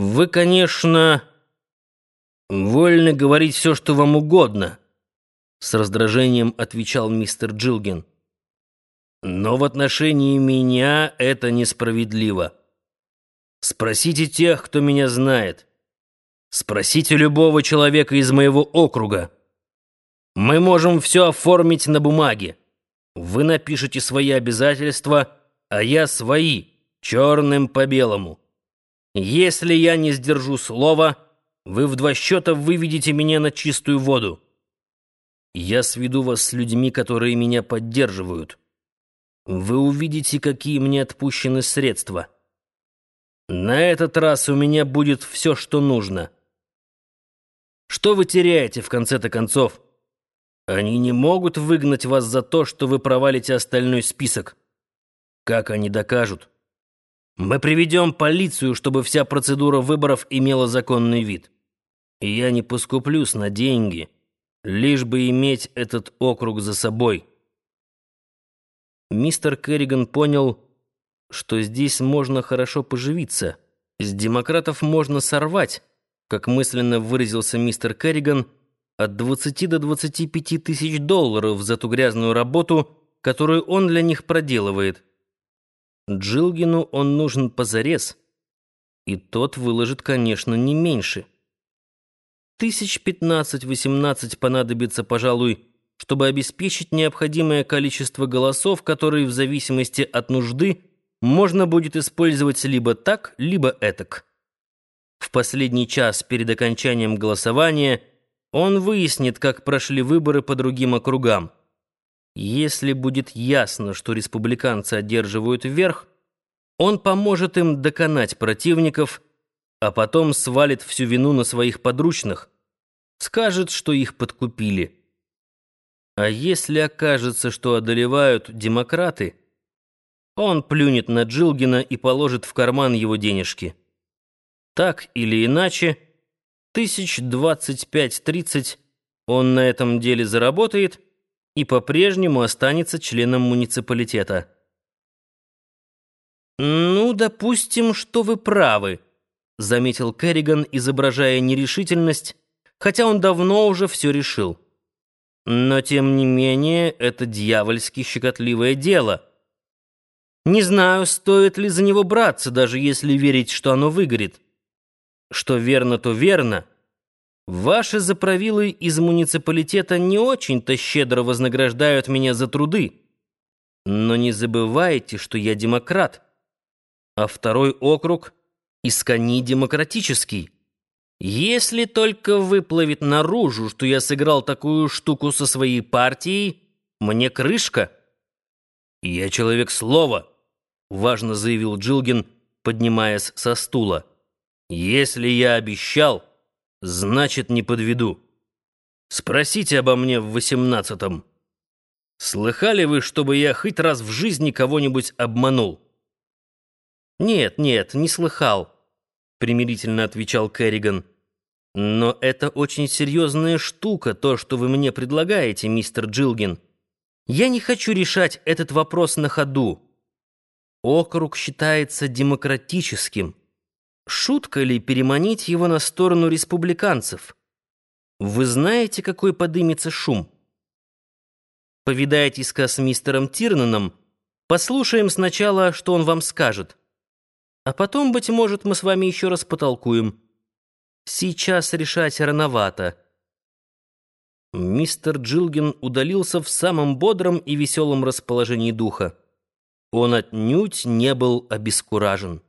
Вы, конечно, вольны говорить все, что вам угодно, с раздражением отвечал мистер Джилгин. Но в отношении меня это несправедливо. Спросите тех, кто меня знает. Спросите любого человека из моего округа. Мы можем все оформить на бумаге. Вы напишите свои обязательства, а я свои, черным по белому. Если я не сдержу слова, вы в два счета выведете меня на чистую воду. Я сведу вас с людьми, которые меня поддерживают. Вы увидите, какие мне отпущены средства. На этот раз у меня будет все, что нужно. Что вы теряете в конце-то концов? Они не могут выгнать вас за то, что вы провалите остальной список. Как они докажут? Мы приведем полицию, чтобы вся процедура выборов имела законный вид. И я не поскуплюсь на деньги, лишь бы иметь этот округ за собой. Мистер Керриган понял, что здесь можно хорошо поживиться. С демократов можно сорвать, как мысленно выразился мистер Керриган, от 20 до 25 тысяч долларов за ту грязную работу, которую он для них проделывает. Джилгину он нужен позарез, и тот выложит, конечно, не меньше. Тысяч пятнадцать-восемнадцать понадобится, пожалуй, чтобы обеспечить необходимое количество голосов, которые в зависимости от нужды можно будет использовать либо так, либо этак. В последний час перед окончанием голосования – он выяснит, как прошли выборы по другим округам. Если будет ясно, что республиканцы одерживают верх, он поможет им доконать противников, а потом свалит всю вину на своих подручных, скажет, что их подкупили. А если окажется, что одолевают демократы, он плюнет на Джилгина и положит в карман его денежки. Так или иначе, Тысяч двадцать пять-тридцать он на этом деле заработает и по-прежнему останется членом муниципалитета. «Ну, допустим, что вы правы», — заметил Керриган, изображая нерешительность, хотя он давно уже все решил. «Но, тем не менее, это дьявольски щекотливое дело. Не знаю, стоит ли за него браться, даже если верить, что оно выгорит». Что верно, то верно. Ваши заправилы из муниципалитета не очень-то щедро вознаграждают меня за труды. Но не забывайте, что я демократ. А второй округ искони демократический. Если только выплывет наружу, что я сыграл такую штуку со своей партией, мне крышка. Я человек слова, важно заявил Джилгин, поднимаясь со стула. Если я обещал, значит, не подведу. Спросите обо мне в восемнадцатом. Слыхали вы, чтобы я хоть раз в жизни кого-нибудь обманул? Нет, нет, не слыхал, примирительно отвечал Керриган. Но это очень серьезная штука, то, что вы мне предлагаете, мистер Джилгин. Я не хочу решать этот вопрос на ходу. Округ считается демократическим. Шутка ли переманить его на сторону республиканцев? Вы знаете, какой подымется шум? Повидайтесь-ка с мистером Тирнаном, послушаем сначала, что он вам скажет. А потом, быть может, мы с вами еще раз потолкуем. Сейчас решать рановато. Мистер Джилгин удалился в самом бодром и веселом расположении духа. Он отнюдь не был обескуражен.